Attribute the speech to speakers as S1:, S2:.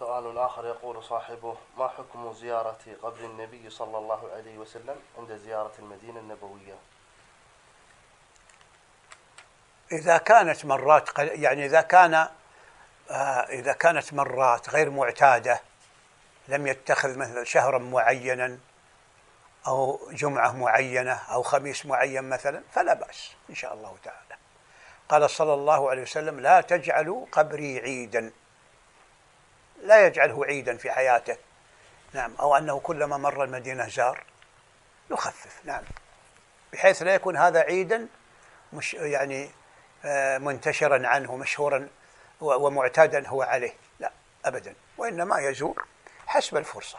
S1: سؤال آخر يقول صاحبه ما حكم زيارة قبر النبي صلى الله عليه وسلم عند زيارة المدينة النبوية؟
S2: إذا كانت مرات يعني إذا كان آه، إذا كانت مرات غير معتادة لم يتخذ مثلا شهرا معينا أو جمعة معينة أو خميس معين مثلا فلا بأس إن شاء الله تعالى. قال صلى الله عليه وسلم لا تجعلوا قبري عيدا. لا يجعله عيدا في حياته. نعم. أو أنه كلما مر المدينة زار يخفف. نعم. بحيث لا يكون هذا عيدا مش يعني آه، منتشرا عنه مشهورا ومعتادا هو عليه. لا أبدا. وإنما يزور حسب الفرصة.